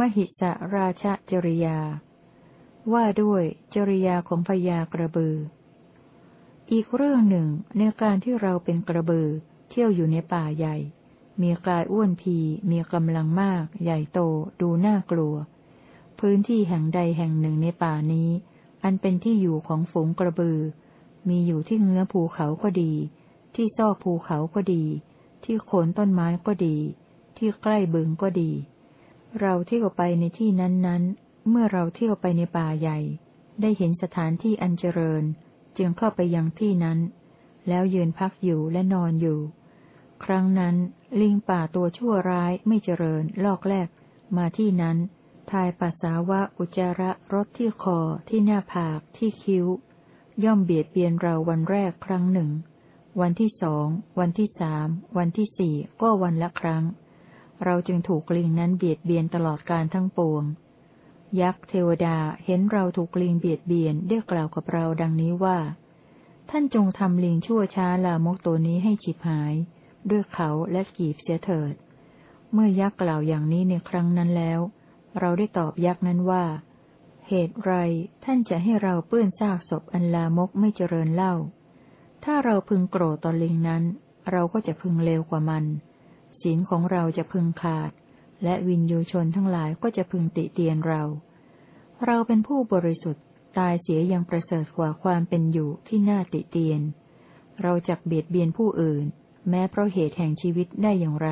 มหิสราชจริยา ว่าด้วยจริยาของพญากระบือ อีกเรื่องหนึ่งในการที่เราเป็นกระบือ เที่ยวอยู่ในป่าใหญ่ มีกายอ้วนพี มีกำลังมาก ใหญ่โต ดูน่ากลัว พื้นที่แห่งใดแห่งหนึ่งในป่านี้ อันเป็นที่อยู่ของฝูงกระบือ มีอยู่ที่เงื้อภูเขาก็ดี ที่ซอกภูเขาก็ดี ที่โคนต้นไม้ก็ดี ที่ใกล้บึงก็ดี เราเที่ยวไปในที่นั้นๆ เมื่อเราเที่ยวไปในป่าใหญ่ ได้เห็นสถานที่อันเจริญ จึงเข้าไปยังที่นั้น แล้วยืนพักอยู่และนอนอยู่ ครั้งนั้น ลิงป่าตัวชั่วร้ายไม่เจริญ ลอกแรกมาที่นั้น ทายปัสสาวะอุจจาระรถที่คอที่หน้าผาก ที่คิ้ว ย่อมเบียดเบียนเราวันแรกครั้งหนึ่ง วันที่สอง วันที่สาม วันที่สี่ก็วันละครั้ง เราจึงถูกลิงนั้นเบียดเบียนตลอดการทั้งปวง ยักษ์เทวดาเห็นเราถูกลิงเบียดเบียนได้กล่าวกับเราดังนี้ว่า ท่านจงทำลิงชั่วช้าลามกตัวนี้ให้ฉิบหาย ด้วยเขาและกีบเสียเถิด เมื่อยักษ์กล่าวอย่างนี้ในครั้งนั้นแล้ว เราได้ตอบยักษ์นั้นว่า เหตุไรท่านจะให้เราเปื้อนซากศพอันลามกไม่เจริญเล่า ถ้าเราพึงโกรธต่อลิงนั้น เราก็จะพึงเลวกว่ามัน ศีลของเราจะพึงขาด และวินยูชนทั้งหลายก็จะพึงติเตียนเรา เราเป็นผู้บริสุทธิ์ ตายเสียยังประเสริฐกว่าความเป็นอยู่ที่น่าติเตียน เราจักเบียดเบียนผู้อื่น แม้เพราะเหตุแห่งชีวิตได้อย่างไร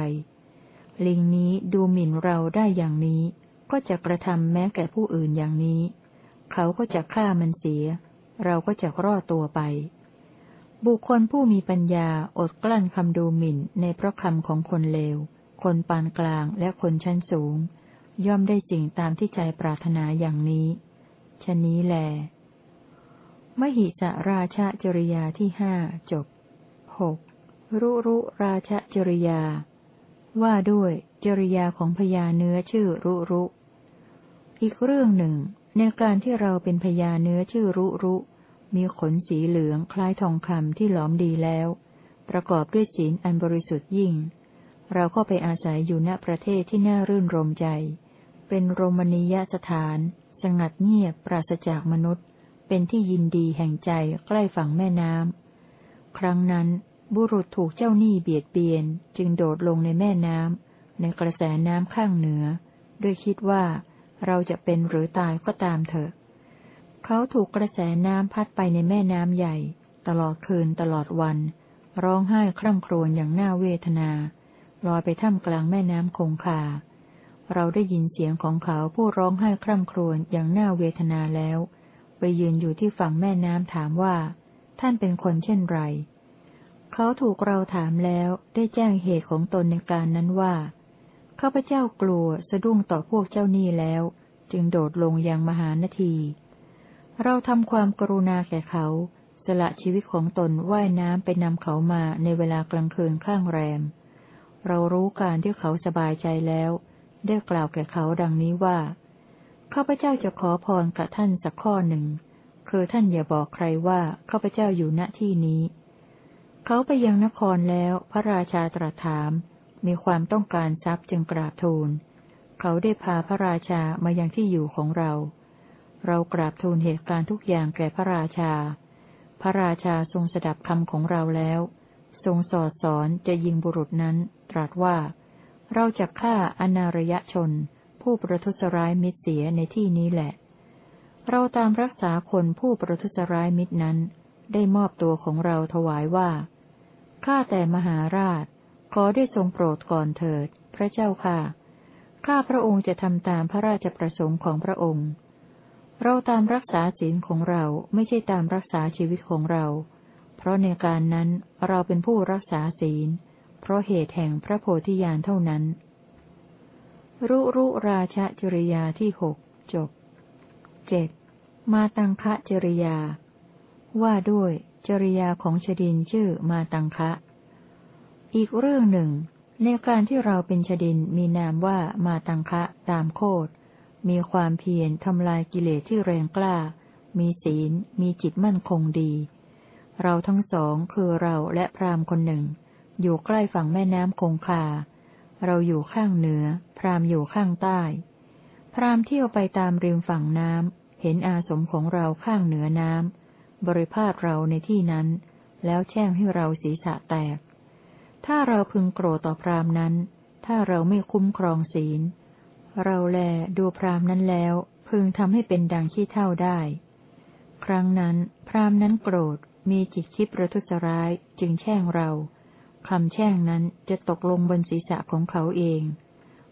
ลิงนี้ดูหมิ่นเราได้อย่างนี้ ก็จะกระทำแม้แก่ผู้อื่นอย่างนี้ เขาก็จะฆ่ามันเสีย เราก็จะรอดตัวไป บุคคลผู้มีปัญญาอดกลั้นคำดูหมิ่นในพระคำของคนเลว คนปานกลางและคนชั้นสูง ย่อมได้สิ่งตามที่ใจปรารถนาอย่างนี้ ชนี้แล มหิสราชจริยาที่ห้าจบหกรุรุราชจริยา ว่าด้วยจริยาของพญาเนื้อชื่อรุรุ อีกเรื่องหนึ่ง ในการที่เราเป็นพญาเนื้อชื่อรุรุ มีขนสีเหลืองคล้ายทองคำที่หลอมดีแล้ว ประกอบด้วยศีลอันบริสุทธิ์ยิ่ง เราก็ไปอาศัยอยู่ณประเทศที่น่ารื่นรมใจ เป็นโรมณียสถาน สงัดเงียบปราศจากมนุษย์ เป็นที่ยินดีแห่งใจใกล้ฝั่งแม่น้ำ ครั้งนั้นบุรุษถูกเจ้าหนี้เบียดเบียน จึงโดดลงในแม่น้ำในกระแสน้ำข้างเหนือ ด้วยคิดว่าเราจะเป็นหรือตายก็ตามเถอะ เขาถูกกระแสน้ำพัดไปในแม่น้ำใหญ่ ตลอดคืนตลอดวัน ร้องไห้คร่ำครวญอย่างน่าเวทนาลอยไปท่ามกลางแม่น้ำคงคา เราได้ยินเสียงของเขาผู้ร้องไห้คร่ำครวญอย่างน่าเวทนาแล้ว ไปยืนอยู่ที่ฝั่งแม่น้ำถามว่า ท่านเป็นคนเช่นไร เขาถูกเราถามแล้วได้แจ้งเหตุของตนในการนั้นว่าข้าพเจ้ากลัวสะดุ้งต่อพวกเจ้าหนี้แล้ว จึงโดดลงยังมหานาที เราทำความกรุณาแก่เขา สละชีวิตของตนว่ายน้ำไปนำเขามาในเวลากลางคืนข้างแรม เรารู้การที่เขาสบายใจแล้ว ได้กล่าวแก่เขาดังนี้ว่า ข้าพเจ้าจะขอพรกับท่านสักข้อหนึ่ง คือท่านอย่าบอกใครว่าข้าพเจ้าอยู่ณที่นี้ เขาไปยังนครแล้วพระราชาตรัสถาม มีความต้องการทรัพย์จึงกราบทูล เขาได้พาพระราชามายังที่อยู่ของเรา เรากราบทูลเหตุการณ์ทุกอย่างแก่พระราชา พระราชาทรงสดับคำของเราแล้ว ทรงสอดสอนจะยิงบุรุษนั้น ตรัสว่า เราจะฆ่าอนารยชน ผู้ประทุษร้ายมิตรเสียในที่นี้แหละ เราตามรักษาคนผู้ประทุษร้ายมิตรนั้น ได้มอบตัวของเราถวายว่าข้าแต่มหาราช ขอได้ทรงโปรดก่อนเถิด พระเจ้าค่ะข้าพระองค์จะทำตามพระราชประสงค์ของพระองค์ เราตามรักษาศีลของเราไม่ใช่ตามรักษาชีวิตของเรา เพราะในการนั้นเราเป็นผู้รักษาศีล เพราะเหตุแห่งพระโพธิญาณเท่านั้น รุรุราชจริยาที่หกจบเจ็ดมาตังคะจริยา ว่าด้วยจริยาของชดินชื่อมาตังคะ อีกเรื่องหนึ่ง ในการที่เราเป็นชดินมีนามว่ามาตังคะตามโคด มีความเพียรทำลายกิเลสที่แรงกล้า มีศีล มีจิตมั่นคงดี เราทั้งสองคือเราและพราหมณ์คนหนึ่ง อยู่ใกล้ฝั่งแม่น้ำคงคา เราอยู่ข้างเหนือ พราหมณ์อยู่ข้างใต้ พราหมณ์เที่ยวไปตามริมฝั่งน้ำเห็นอาสมของเราข้างเหนือน้ำบริพาทเราในที่นั้น แล้วแช่งให้เราศีรษะแตก ถ้าเราพึงโกรธต่อพราหมณ์นั้น ถ้าเราไม่คุ้มครองศีล เราแลดูพรามนั้นแล้ว พึงทำให้เป็นดังขี้เท่าได้ ครั้งนั้น พรามนั้นโกรธมีจิตคิดประทุษร้ายจึงแช่งเราคำแช่งนั้นจะตกลงบนศีรษะของเขาเอง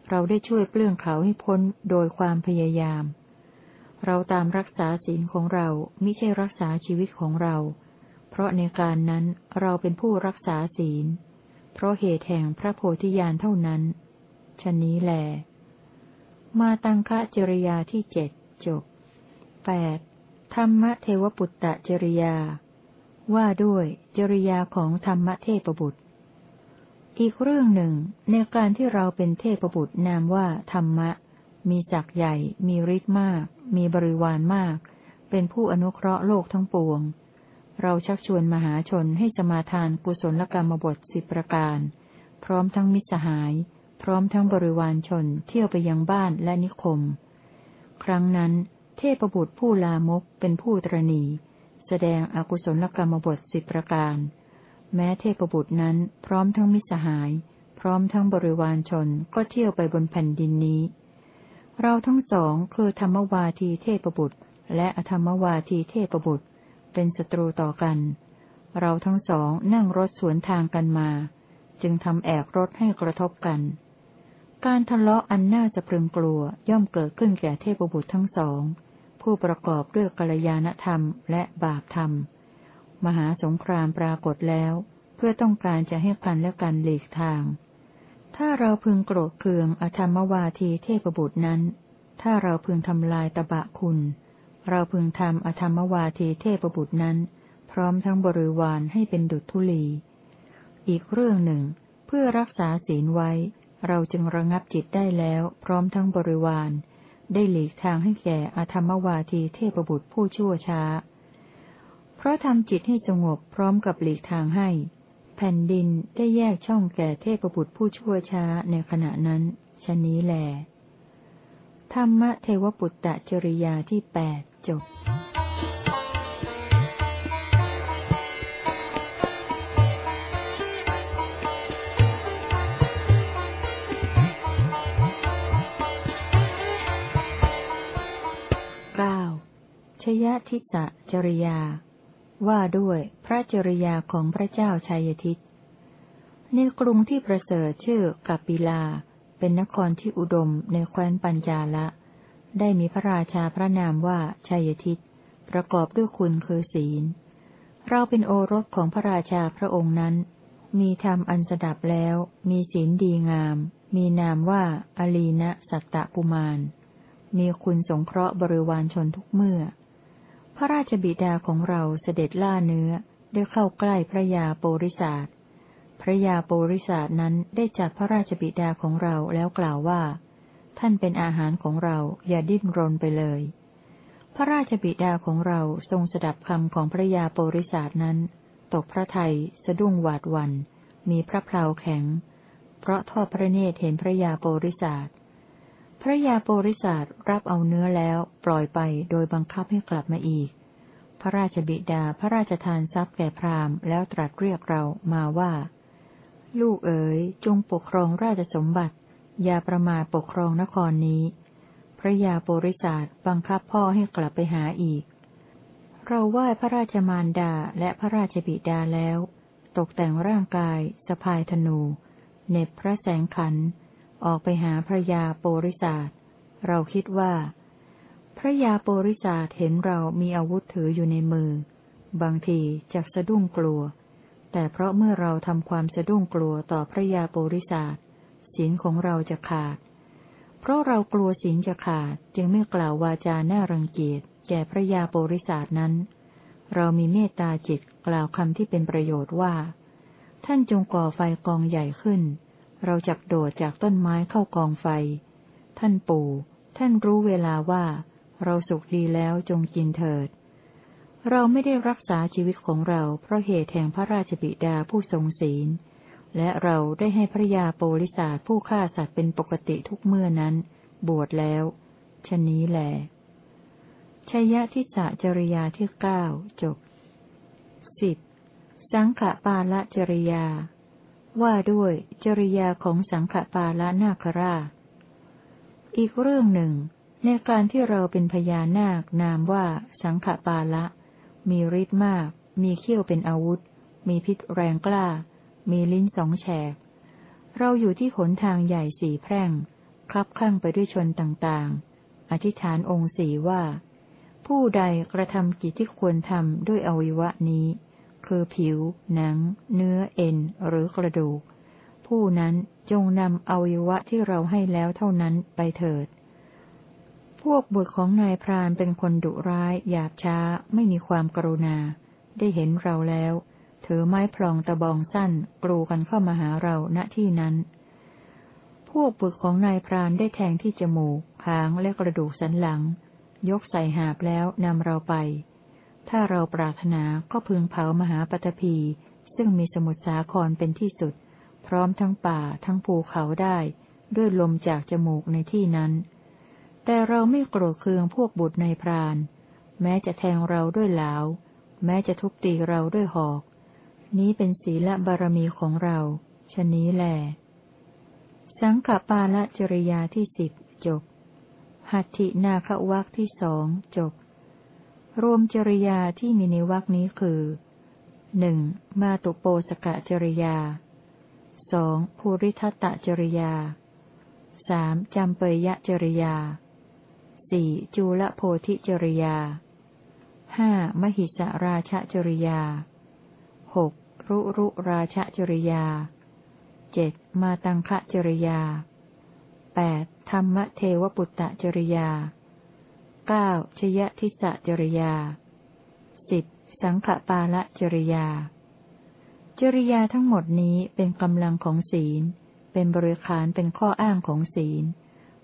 เราได้ช่วยเปลื้องเขาให้พ้นโดยความพยายาม เราตามรักษาศีลของเราไม่ใช่รักษาชีวิตของเรา เพราะในการนั้นเราเป็นผู้รักษาศีล เพราะเหตุแห่งพระโพธิญาณเท่านั้นชนนี้แหละ มาตังคะจริยาที่เจ็ดจบแปดธรรมเทวปุตตะจริยา ว่าด้วยจริยาของธรรมเทพบุตร อีกเรื่องหนึ่ง ในการที่เราเป็นเทพบุตรนามว่าธรรมะ มีจักใหญ่ มีฤทธิ์มาก มีบริวารมาก เป็นผู้อนุเคราะห์โลกทั้งปวง เราชักชวนมหาชนให้สมาทานกุศลกรรมบทสิบประการ พร้อมทั้งมิสหาย พร้อมทั้งบริวารชนเที่ยวไปยังบ้านและนิคม ครั้งนั้น เทพบุตรผู้ลามกเป็นผู้ตรณี แสดงอกุศลกรรมบทสิบประการ แม้เทพบุตรนั้นพร้อมทั้งมิสหาย พร้อมทั้งบริวารชนก็เที่ยวไปบนแผ่นดินนี้ เราทั้งสองคือธรรมวาทีเทพบุตร และอธรรมวาทีเทพบุตร เป็นศัตรูต่อกัน เราทั้งสองนั่งรถสวนทางกันมา จึงทำแอกรถให้กระทบกัน การทะเลาะอันน่าจะพึงกลัวย่อมเกิดขึ้นแก่เทพบุตรทั้งสอง ผู้ประกอบด้วยกัลยาณธรรมและบาปธรรม มหาสงครามปรากฏแล้ว เพื่อต้องการจะให้กันและกันหลีกทาง ถ้าเราพึงโกรธเคืองอธรรมวาทีเทพบุตรนั้น ถ้าเราพึงทำลายตบะคุณ เราพึงทำอธรรมวาทีเทพบุตรนั้น พร้อมทั้งบริวารให้เป็นดุจทุลี อีกเรื่องหนึ่งเพื่อรักษาศีลไว้ เราจึงระงับจิตได้แล้วพร้อมทั้งบริวาร ได้หลีกทางให้แก่อธรรมวาทีเทพบุตรผู้ชั่วช้า เพราะทำจิตให้สงบพร้อมกับหลีกทางให้ แผ่นดินได้แยกช่องแก่เทพบุตรผู้ชั่วช้าในขณะนั้นชนี้แหลธรรมเทวปุตตะจริยาที่แปดจบ ยทิสะจริยา ว่าด้วยพระจริยาของพระเจ้าชัยทิตในกรุงที่ประเสริฐชื่อกัปปิลา เป็นนครที่อุดมในแคว้นปัญจาละ ได้มีพระราชาพระนามว่าชัยทิตประกอบด้วยคุณคือศีล เราเป็นโอรสของพระราชาพระองค์นั้น มีธรรมอันสดับแล้ว มีศีลดีงาม มีนามว่าอลีนะสัตตปุมานมีคุณสงเคราะห์บริวารชนทุกเมื่อ พระราชบิดาของเราเสด็จล่าเนื้อได้เข้าใกล้พระยาโปริศาสพระยาโปริศาสนั้นได้จัดพระราชบิดาของเราแล้วกล่าวว่า ท่านเป็นอาหารของเราอย่าดิ้นรนไปเลย พระราชบิดาของเราทรงสดับคำของพระยาโปริศาสนั้น ตกพระไทยสะดุ้งหวาดวัน มีพระเพลาแข็ง เพราะทอดพระเนตรเห็นพระยาโปริศาส ระยาโปริศาสรับเอาเนื้อแล้วปล่อยไปโดยบังคับให้กลับมาอีก พระราชบิดาพระราชทานทรัพย์แก่พราหมณ์แล้วตรัสเรียกเรามาว่า ลูกเอ๋ยจงปกครองราชสมบัติ อย่าประมาทปกครองนครนี้ พระยาโปริศาสบังคับพ่อให้กลับไปหาอีก เราไหว้พระราชมารดาและพระราชบิดาแล้ว ตกแต่งร่างกายสะพายธนูเน็บพระแสงขัน ออกไปหาพระยาโปริศาสเราคิดว่า พระยาโปริศาสเห็นเรามีอาวุธถืออยู่ในมือ บางทีจะสะดุ้งกลัว แต่เพราะเมื่อเราทำความสะดุ้งกลัวต่อพระยาโปริศาสศีลของเราจะขาด เพราะเรากลัวศีลจะขาดจึงไม่กล่าววาจาหน้ารังเกียจแก่พระยาโปริศาสนั้น เรามีเมตตาจิตกล่าวคำที่เป็นประโยชน์ว่า ท่านจงก่อไฟกองใหญ่ขึ้น เราจับโดดจากต้นไม้เข้ากองไฟ ท่านปู่ ท่านรู้เวลาว่า เราสุขดีแล้วจงกินเถิด เราไม่ได้รักษาชีวิตของเราเพราะเหตุแห่งพระราชบิดาผู้ทรงศีล และเราได้ให้พระยาโปลิสาผู้ฆ่าสัตว์เป็นปกติทุกเมื่อนั้น บวชแล้วชนนี้แหลชยทิสะจริยาที่เก้าจบสิบสังขปาละจริยา ว่าด้วยจริยาของสังขปาละนาคราชอีกเรื่องหนึ่ง ในการที่เราเป็นพญานาคนามว่าสังขปาละ มีฤทธิ์มาก มีเขี้ยวเป็นอาวุธ มีพิษแรงกล้า มีลิ้นสองแฉก เราอยู่ที่ขนทางใหญ่สี่แพร่งคลับข้างไปด้วยชนต่างๆ อธิษฐานองค์สี่ว่า ผู้ใดกระทำกิจที่ควรทำด้วยอวัยวะนี้ คือผิว หนัง เนื้อเอ็น หรือกระดูก ผู้นั้นจงนำอวัยวะที่เราให้แล้วเท่านั้นไปเถิด พวกบุตรของนายพรานเป็นคนดุร้าย หยาบช้า ไม่มีความกรุณา ได้เห็นเราแล้ว ถือไม้พลองตะบองสั้น กรูกันเข้ามาหาเราณที่นั้น พวกบุตรของนายพรานได้แทงที่จมูก หางและกระดูกสันหลัง ยกใส่หาบแล้วนำเราไป ถ้าเราปรารถนาก็พึงเผามหาปฐพี ซึ่งมีสมุทรสาครเป็นที่สุด พร้อมทั้งป่าทั้งภูเขาได้ ด้วยลมจากจมูกในที่นั้น แต่เราไม่โกรธเคืองพวกบุตรในพราน แม้จะแทงเราด้วยเหลาแม้จะทุบตีเราด้วยหอก นี้เป็นศีลบารมีของเราชนนี้แหละสังขปาละจริยาที่สิบจบ หัตถินาควักที่สองจบ รวมจริยาที่มีในวักนี้คือหนึ่งมาตุโปสกะจริยาสองภูริทัตะจริยาสามจำเปยยะจริยาสี่จูลโพธิจริยาห้ามหิสราชจริยาหกรุรุราชจริยาเจ็ดมาตังคะจริยาแปดธรรมเทวปุตตะจริยา เก้าชยทิสะจริยาสิบสังขปาละจริยา จริยาทั้งหมดนี้เป็นกำลังของศีล เป็นบริขารเป็นข้ออ้างของศีล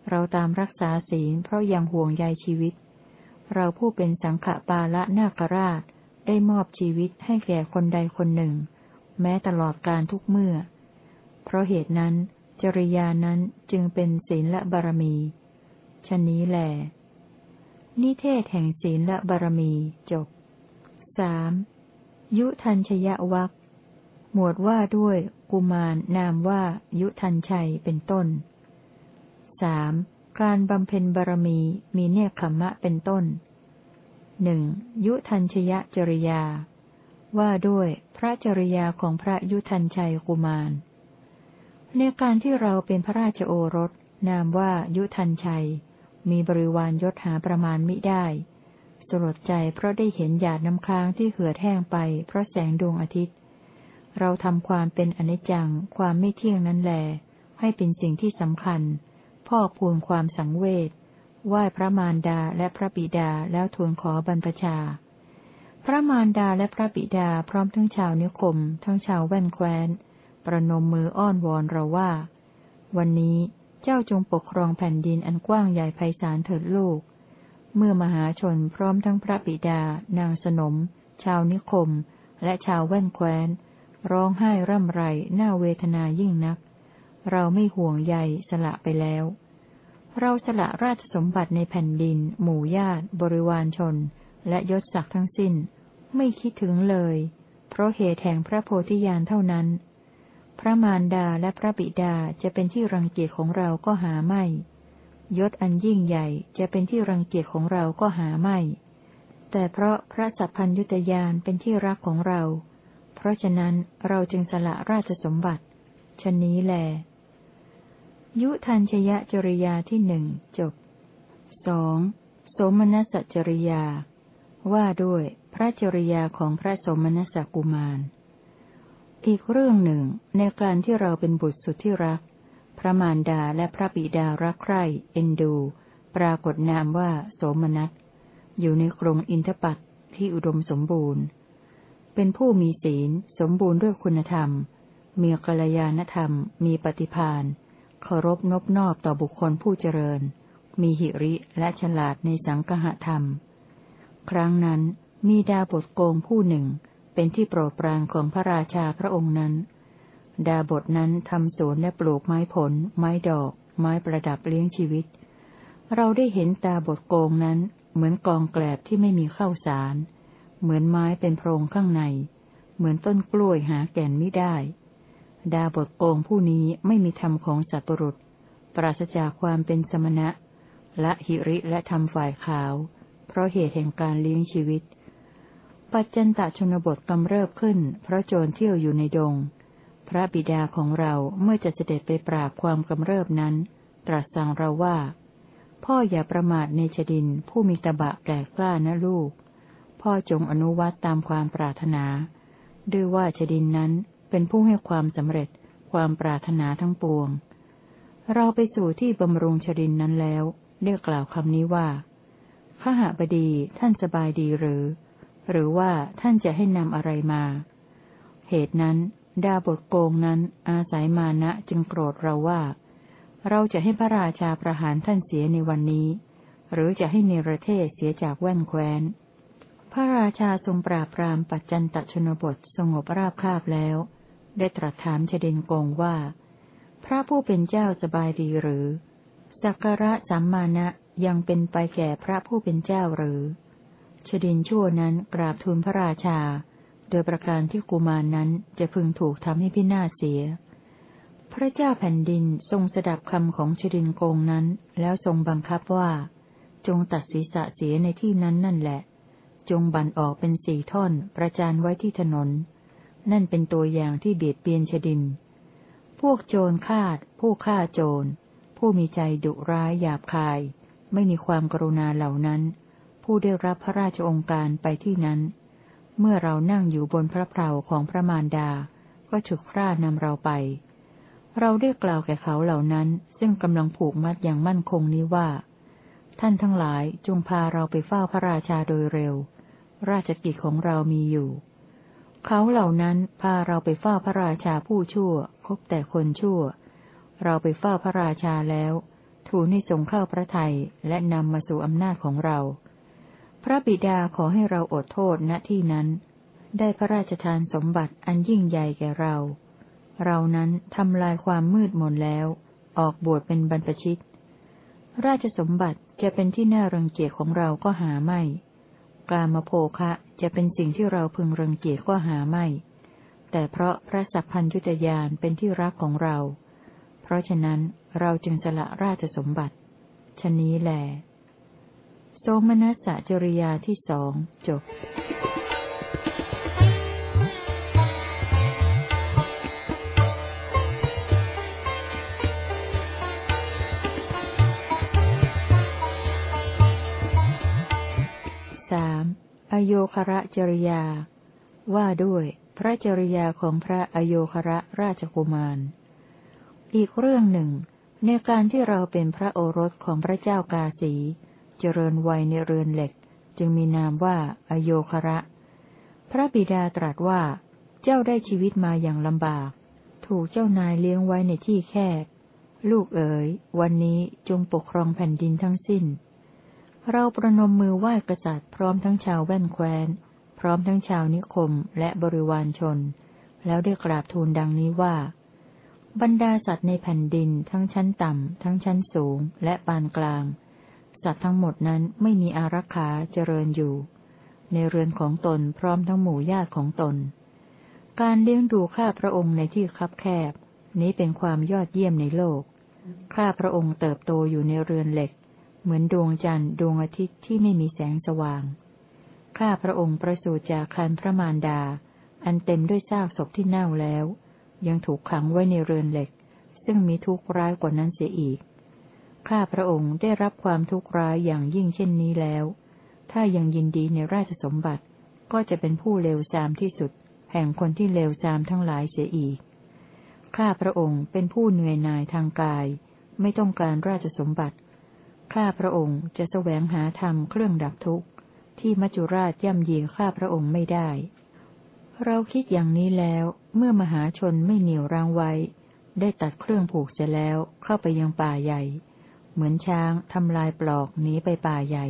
เราตามรักษาศีลเพราะยังห่วงใยชีวิต เราผู้เป็นสังขปาละนาคราชได้มอบชีวิตให้แก่คนใดคนหนึ่ง แม้ตลอดการทุกเมื่อ เพราะเหตุนั้น จริยานั้นจึงเป็นศีลและบารมีชนนี้แหละ นิเทศแห่งศีลและบารมีจบสามยุทันชยวัคหมวดว่าด้วยกุมารนามว่ายุทันชัยเป็นต้นสามการบำเพ็ญบารมีมีเนคขมะเป็นต้นหนึ่งยุทันชยจริยา ว่าด้วยพระจริยาของพระยุทันชัยกุมาร ในการที่เราเป็นพระราชโอรส นามว่ายุทันชัย มีบริวารยศหาประมาณมิได้ สลดใจเพราะได้เห็นหยาดน้ำค้างที่เหือดแห้งไป เพราะแสงดวงอาทิตย์ เราทำความเป็นอนิจจัง ความไม่เที่ยงนั้นแล ให้เป็นสิ่งที่สำคัญ พ่อพูนความสังเวชไหว้พระมารดาและพระบิดาแล้วทูลขอบรรพชา พระมารดาและพระบิดาพร้อมทั้งชาวนิคม ทั้งชาวแว่นแคว้น ประนมมืออ้อนวอนเราว่า วันนี้ จ้าจงปกครองแผ่นดินอันกว้างใหญ่ไพศาลเถิดลูก เมื่อมหาชนพร้อมทั้งพระบิดา นางสนม ชาวนิคม และชาวแว่นแคว้น ร้องไห้ร่ำไรหน้าเวทนายิ่งนัก เราไม่ห่วงใยสละไปแล้ว เราสละราชสมบัติในแผ่นดิน หมู่ญาติ บริวารชน และยศศักดิ์ทั้งสิ้น ไม่คิดถึงเลย เพราะเหตุแห่งพระโพธิญาณเท่านั้น พระมารดาและพระบิดาจะเป็นที่รังเกียจของเราก็หาไม่ ยศอันยิ่งใหญ่จะเป็นที่รังเกียจของเราก็หาไม่ แต่เพราะพระสัพพัญยุตยานเป็นที่รักของเรา เพราะฉะนั้นเราจึงสละราชสมบัติชนนี้แล ยุทันชยะจริยาที่หนึ่งจบสองสมนัสจริยา ว่าด้วยพระจริยาของพระสมณสกุมาร อีกเรื่องหนึ่งในการที่เราเป็นบุตรสุดที่รัก พระมารดาและพระบิดารักใคร่เอ็นดู ปรากฏนามว่า โสมนัส อยู่ในกรงอินทปัตที่อุดมสมบูรณ์ เป็นผู้มีศีล สมบูรณ์ด้วยคุณธรรม มีกัลยาณธรรม มีปฏิพานเคารพนบนอบต่อบุคคลผู้เจริญ มีหิริและฉลาดในสังคหธรรม ครั้งนั้นมีดาบทโกงผู้หนึ่ง เป็นที่โปรดปรานของพระราชาพระองค์นั้น ดาบทนั้นทำสวนและปลูกไม้ผล ไม้ดอก ไม้ประดับเลี้ยงชีวิต เราได้เห็นตาบทโกงนั้นเหมือนกองแกลบที่ไม่มีข้าวสาร เหมือนไม้เป็นโพรงข้างใน เหมือนต้นกล้วยหาแก่นไม่ได้ ดาบทโกงผู้นี้ไม่มีธรรมของสัตว์ปรุษ ปราศจากความเป็นสมณะ และหิริและธรรมฝ่ายขาว เพราะเหตุแห่งการเลี้ยงชีวิต ปัจจันตชนบทกำเริบขึ้น เพราะโจรเที่ยวอยู่ในดง พระบิดาของเราเมื่อจะเสด็จไปปราบความกำเริบนั้น ตรัสสั่งเราว่า พ่ออย่าประมาทในชดินผู้มีตบะแก่กล้านะลูก พ่อจงอนุวัตตามความปรารถนา ด้วยว่าชดินนั้นเป็นผู้ให้ความสำเร็จความปรารถนาทั้งปวง เราไปสู่ที่บำรุงชดินนั้นแล้วได้กล่าวคำนี้ว่าข้าหบดีท่านสบายดีหรือ หรือว่าท่านจะให้นำอะไรมา เหตุนั้น ดาบทโกงนั้นอาศัยมานะจึงโกรธเราว่า เราจะให้พระราชาประหารท่านเสียในวันนี้ หรือจะให้เนรเทศเสียจากแว่นแคว้น พระราชาทรงปราบปรามปัจจันตชนบทสงบราบคาบแล้ว ได้ตรัสถามเฉดินโกงว่า พระผู้เป็นเจ้าสบายดีหรือสักการะสัมมาณะยังเป็นไปแก่พระผู้เป็นเจ้าหรือ ชดินชั่วนั้นกราบทูลพระราชา โดยประการที่กุมารนนั้นจะพึงถูกทำให้พินาศเสีย พระเจ้าแผ่นดินทรงสดับคำของชดินโกงนั้น แล้วทรงบังคับว่า จงตัดศีรษะเสียในที่นั้นนั่นแหละ จงบันออกเป็นสี่ท่อน ประจานไว้ที่ถนน นั่นเป็นตัวอย่างที่เบียดเบียนชดิน พวกโจรฆ่าผู้ฆ่าโจร ผู้มีใจดุร้ายหยาบคาย ไม่มีความกรุณาเหล่านั้น ผู้ได้รับพระราชองค์การไปที่นั้น เมื่อเรานั่งอยู่บนพระเพลาของพระมารดา ก็ฉุกคร่านำเราไป เราได้กล่าวแก่เขาเหล่านั้น ซึ่งกำลังผูกมัดอย่างมั่นคงนี้ว่า ท่านทั้งหลายจงพาเราไปเฝ้าพระราชาโดยเร็ว ราชกิจของเรามีอยู่ เขาเหล่านั้นพาเราไปเฝ้าพระราชาผู้ชั่วพบแต่คนชั่ว เราไปเฝ้าพระราชาแล้วทูลให้ทรงเข้าพระทัยและนำมาสู่อำนาจของเรา พระบิดาขอให้เราอดโทษณที่นั้น ได้พระราชทานสมบัติอันยิ่งใหญ่แก่เรา เรานั้นทำลายความมืดมนแล้ว ออกบวชเป็นบรรพชิต ราชสมบัติจะเป็นที่น่ารังเกียจของเราก็หาไม่ กลามโภคะจะเป็นสิ่งที่เราพึงรังเกียจก็หาไม่ แต่เพราะพระสัพพัญญุตยานเป็นที่รักของเรา เพราะฉะนั้นเราจึงสละราชสมบัติชนี้แหละ โสมนัสจริยาที่สองจบอโยคระจริยา ว่าด้วยพระจริยาของพระอโยคระราชกุมาร อีกเรื่องหนึ่ง ในการที่เราเป็นพระโอรสของพระเจ้ากาสี เจริญวัยในเรือนเหล็ก จึงมีนามว่า อโยคระ พระบิดาตรัสว่า เจ้าได้ชีวิตมาอย่างลำบาก ถูกเจ้านายเลี้ยงไว้ในที่แคบ ลูกเอ๋ย วันนี้จงปกครองแผ่นดินทั้งสิ้น เราประนมมือไหว้กษัตริย์พร้อมทั้งชาวแว่นแคว้น พร้อมทั้งชาวนิคมและบริวารชน แล้วได้กราบทูลดังนี้ว่าบรรดาสัตว์ในแผ่นดินทั้งชั้นต่ำ ทั้งชั้นสูง และปานกลาง สัตว์ทั้งหมดนั้นไม่มีอารักขาเจริญอยู่ ในเรือนของตนพร้อมทั้งหมู่ญาติของตน การเลี้ยงดูข้าพระองค์ในที่คับแคบ นี้เป็นความยอดเยี่ยมในโลก ข้าพระองค์เติบโตอยู่ในเรือนเหล็ก เหมือนดวงจันทร์ดวงอาทิตย์ที่ไม่มีแสงสว่าง ข้าพระองค์ประสูติจากคันพระมารดา อันเต็มด้วยซากศพที่เน่าแล้ว ยังถูกขังไว้ในเรือนเหล็ก ซึ่งมีทุกข์ร้ายกว่านั้นเสียอีก ข้าพระองค์ได้รับความทุกข์ร้ายอย่างยิ่งเช่นนี้แล้ว ถ้ายังยินดีในราชสมบัติ ก็จะเป็นผู้เลวทรามที่สุด แห่งคนที่เลวทรามทั้งหลายเสียอีก ข้าพระองค์เป็นผู้เหนื่อยหน่ายทางกาย ไม่ต้องการราชสมบัติ ข้าพระองค์จะแสวงหาธรรมเครื่องดับทุกข์ ที่มัจจุราชย่ำยีข้าพระองค์ไม่ได้ เราคิดอย่างนี้แล้วเมื่อมหาชนไม่เหนียวรังไว้ ได้ตัดเครื่องผูกเสร็จแล้วเข้าไปยังป่าใหญ่ เหมือนช้างทำลายปลอกหนีไปป่าใหญ่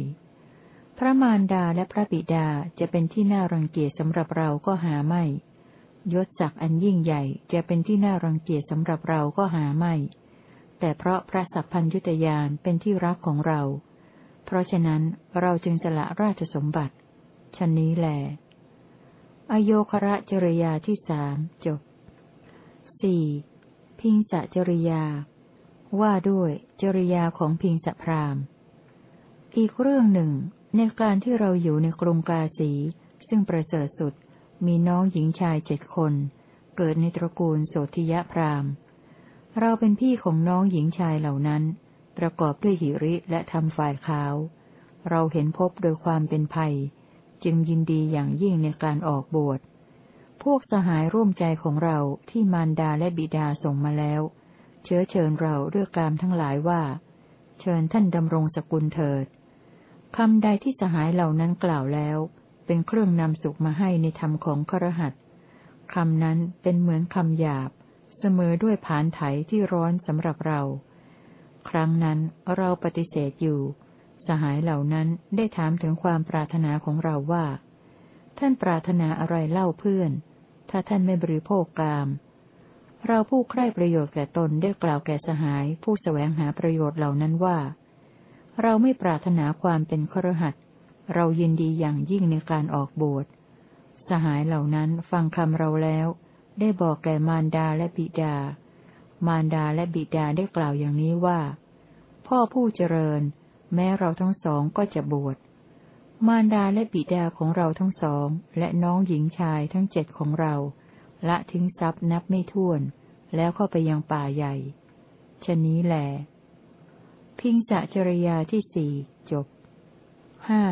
พระมารดาและพระบิดาจะเป็นที่น่ารังเกียจสำหรับเราก็หาไม่ ยศศักดิ์อันยิ่งใหญ่จะเป็นที่น่ารังเกียจสำหรับเราก็หาไม่ แต่เพราะพระสัพพัญยุตยานเป็นที่รักของเรา เพราะฉะนั้นเราจึงสละราชสมบัติชนนี้แหลอโยคระจริยาที่สามจบสี่พิงสจริยา ว่าด้วยจริยาของพิงสพรามอีกเรื่องหนึ่ง ในการที่เราอยู่ในกรุงกาสี ซึ่งประเสริฐสุด มีน้องหญิงชายเจ็ดคน เกิดในตระกูลโสธิยพรามเราเป็นพี่ของน้องหญิงชายเหล่านั้น ประกอบด้วยหิริและทำฝ่ายขาว เราเห็นพบโดยความเป็นภัย จึงยินดีอย่างยิ่งในการออกบวชพวกสหายร่วมใจของเราที่มารดาและบิดาส่งมาแล้ว เชื้อเชิญเราด้วยกามทั้งหลายว่า เชิญท่านดำรงสกุลเถิดคำใดที่สหายเหล่านั้นกล่าวแล้ว เป็นเครื่องนำสุขมาให้ในธรรมของครหัสคำนั้นเป็นเหมือนคำหยาบ เสมอด้วยผานไถที่ร้อนสำหรับเรา ครั้งนั้นเราปฏิเสธอยู่ สหายเหล่านั้นได้ถามถึงความปรารถนาของเราว่า ท่านปรารถนาอะไรเล่าเพื่อน ถ้าท่านไม่บริโภคกาม เราผู้ใคร่ประโยชน์แก่ตนได้กล่าวแก่สหาย ผู้สแสวงหาประโยชน์เหล่านั้นว่า เราไม่ปรารถนาความเป็นครหัสเรายินดีอย่างยิ่งในการออกบวชสหายเหล่านั้นฟังคำเราแล้ว ได้บอกแก่มารดาและบิดา มารดาและบิดาได้กล่าวอย่างนี้ว่า พ่อผู้เจริญ แม้เราทั้งสองก็จะบวชมารดาและบิดาของเราทั้งสอง และน้องหญิงชายทั้งเจ็ดของเรา ละทิ้งทรัพย์นับไม่ถ้วน แล้วเข้าไปยังป่าใหญ่ชนนี้แหลพิงจะจริยาที่สี่จบห้า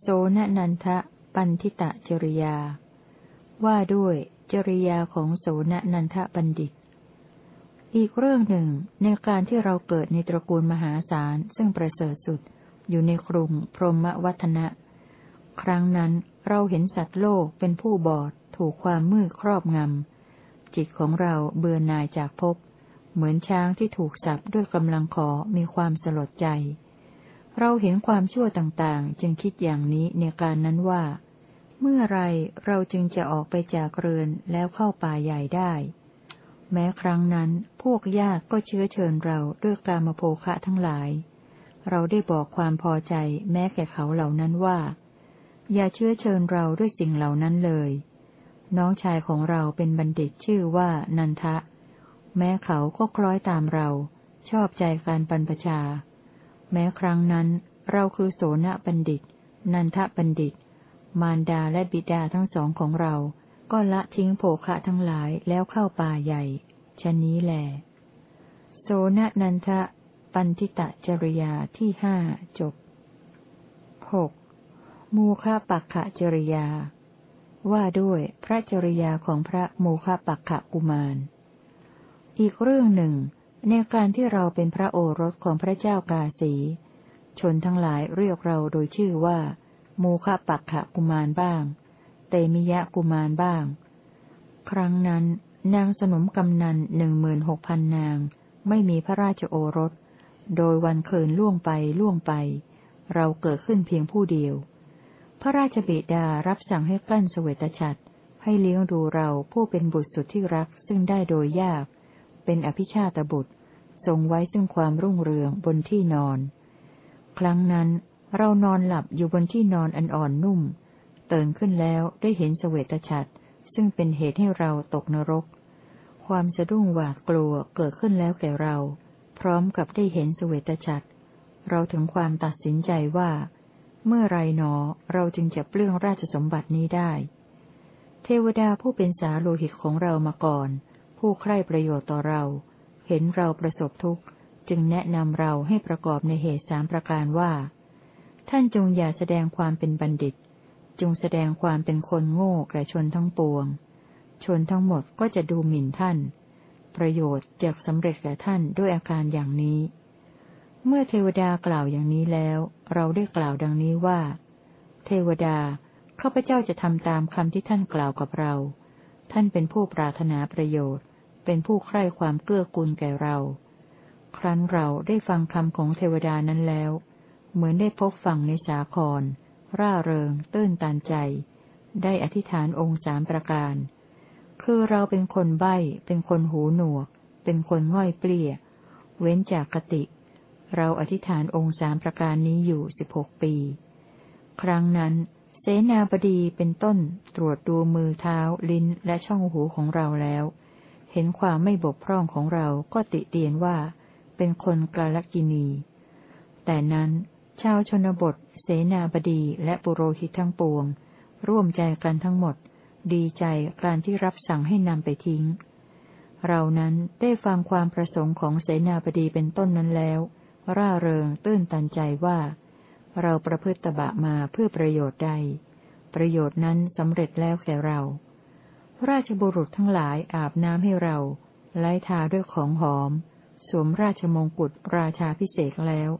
โสนนันทะ ปันทิตะจริยา ว่าด้วยจริยาของโสนนันทะบัณฑิต อีกเรื่องหนึ่งในการที่เราเกิดในตระกูลมหาศาลซึ่งประเสริฐสุด อยู่ในกรุงพรหมวัฒนะ ครั้งนั้นเราเห็นสัตว์โลกเป็นผู้บอด ถูกความมืดครอบงำ จิตของเราเบื่อหน่ายจากภพ เหมือนช้างที่ถูกสับด้วยกำลังขอมีความสลดใจ เราเห็นความชั่วต่างๆ จึงคิดอย่างนี้ในการนั้นว่า เมื่อไรเราจึงจะออกไปจากเรือนแล้วเข้าป่าใหญ่ได้ แม้ครั้งนั้นพวกญาติก็เชื้อเชิญเราด้วยกามโภคะทั้งหลาย เราได้บอกความพอใจแม้แก่เขาเหล่านั้นว่าอย่าเชื้อเชิญเราด้วยสิ่งเหล่านั้นเลย น้องชายของเราเป็นบัณฑิตชื่อว่านันทะ แม้เขาก็คล้อยตามเรา ชอบใจการบรรพชา แม้ครั้งนั้น เราคือโสนบัณฑิต นันทะบัณฑิต มารดาและบิดาทั้งสองของเรา ก็ละทิ้งโภคะทั้งหลายแล้วเข้าป่าใหญ่ชนนี้แหลโสนนันทะ ปันทิตะจริยาที่ห้าจบหกมูคปักขะจริยา ว่าด้วยพระจริยาของพระโมูคปักขะกุมาร อีกเรื่องหนึ่ง ในการที่เราเป็นพระโอรสของพระเจ้ากาสี ชนทั้งหลายเรียกเราโดยชื่อว่า โมูคปักขะกุมารบ้าง เตมิยะกุมารบ้าง ครั้งนั้นนางสนมกำนันหนึ่งหมื่นหกพันนาง ไม่มีพระราชโอรส โดยวันคืนล่วงไปล่วงไป เราเกิดขึ้นเพียงผู้เดียว พระราชบิดารับสั่งให้กลั้นเสวตฉัตรให้เลี้ยงดูเราผู้เป็นบุตรสุดที่รักซึ่งได้โดยยาก เป็นอภิชาตบุตร ทรงไว้ซึ่งความรุ่งเรืองบนที่นอน ครั้งนั้นเรานอนหลับอยู่บนที่นอนอันอ่อนนุ่ม เตื่นขึ้นแล้วได้เห็นเสวตฉัตรซึ่งเป็นเหตุให้เราตกนรก ความสะดุ้งหวาดกลัวเกิดขึ้นแล้วแก่เรา พร้อมกับได้เห็นเสวตฉัตรเราถึงความตัดสินใจว่า เมื่อไรหนอเราจึงจะเปลื้องราชสมบัตินี้ได้ เทวดาผู้เป็นสาโลหิตของเรามาก่อน ผู้ใคร่ประโยชน์ต่อเรา เห็นเราประสบทุกข์จึงแนะนำเราให้ประกอบในเหตุสามประการว่า ท่านจงอย่าแสดงความเป็นบัณฑิต จงแสดงความเป็นคนโง่แก่ชนทั้งปวง ชนทั้งหมดก็จะดูหมิ่นท่าน ประโยชน์จะสำเร็จแก่ท่านด้วยอาการอย่างนี้ เมื่อเทวดากล่าวอย่างนี้แล้ว เราได้กล่าวดังนี้ว่า เทวดา ข้าพเจ้าจะทำตามคำที่ท่านกล่าวกับเรา ท่านเป็นผู้ปรารถนาประโยชน์ เป็นผู้ใคร่ความเกื้อกูลแก่เรา ครั้นเราได้ฟังคำของเทวดานั้นแล้ว เหมือนได้พบฝั่งในสาคร ร่าเริง ตื้นตันใจ ได้อธิษฐานองค์สามประการ คือเราเป็นคนใบ้ เป็นคนหูหนวก เป็นคนง่อยเปลี่ย เว้นจากกติ เราอธิษฐานองค์สามประการนี้อยู่สิบหกปี ครั้งนั้น เสนาบดีเป็นต้นตรวจดูมือเท้า ลิ้นและช่องหูของเราแล้ว เห็นความไม่บกพร่องของเราก็ติเตียนว่า เป็นคนกาลกินี แต่นั้น ชาวชนบท เสนาบดีและปุโรหิตทั้งปวง ร่วมใจกันทั้งหมด ดีใจการที่รับสั่งให้นำไปทิ้งเรานั้นได้ฟังความประสงค์ของเสนาบดีเป็นต้นนั้นแล้ว ร่าเริงตื้นตันใจว่า เราประพฤติตบะมาเพื่อประโยชน์ใด ประโยชน์นั้นสำเร็จแล้วแก่เรา ราชบุรุษทั้งหลายอาบน้ำให้เราไล้ทาด้วยของหอม สวมราชมงกุฎราชาพิเศษแล้ว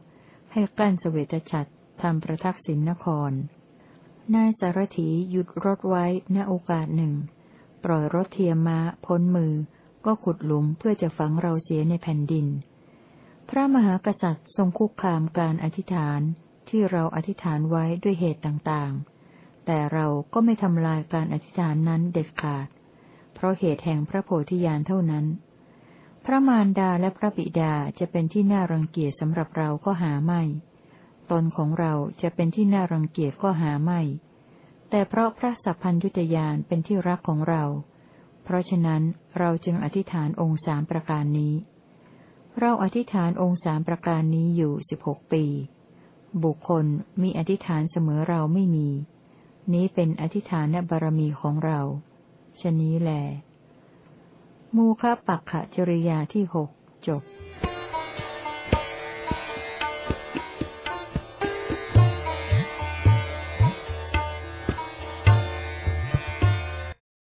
ให้กั้นเสวตฉัตรทำประทักษิณนคร นายสารถีหยุดรถไว้ณโอกาสหนึ่ง ปล่อยรถเทียมม้าพ้นมือ ก็ขุดหลุมเพื่อจะฝังเราเสียในแผ่นดิน พระมหากษัตริย์ทรงคุกคามการอธิษฐานที่เราอธิษฐานไว้ด้วยเหตุต่างๆ แต่เราก็ไม่ทำลายการอธิษฐานนั้นเด็ดขาด เพราะเหตุแห่งพระโพธิญาณเท่านั้น พระมารดาและพระบิดาจะเป็นที่น่ารังเกียจสำหรับเราก็หาไม่ ตนของเราจะเป็นที่น่ารังเกียจก็หาไม่ แต่เพราะพระสัพพัญยุตยานเป็นที่รักของเรา เพราะฉะนั้นเราจึงอธิษฐานองค์สามประการนี้ เราอธิษฐานองค์สามประการนี้อยู่สิบหกปี บุคคลมีอธิษฐานเสมอเราไม่มี นี้เป็นอธิษฐานบารมีของเรา ชนี้แล มูคปักขจริยาที่หกจบ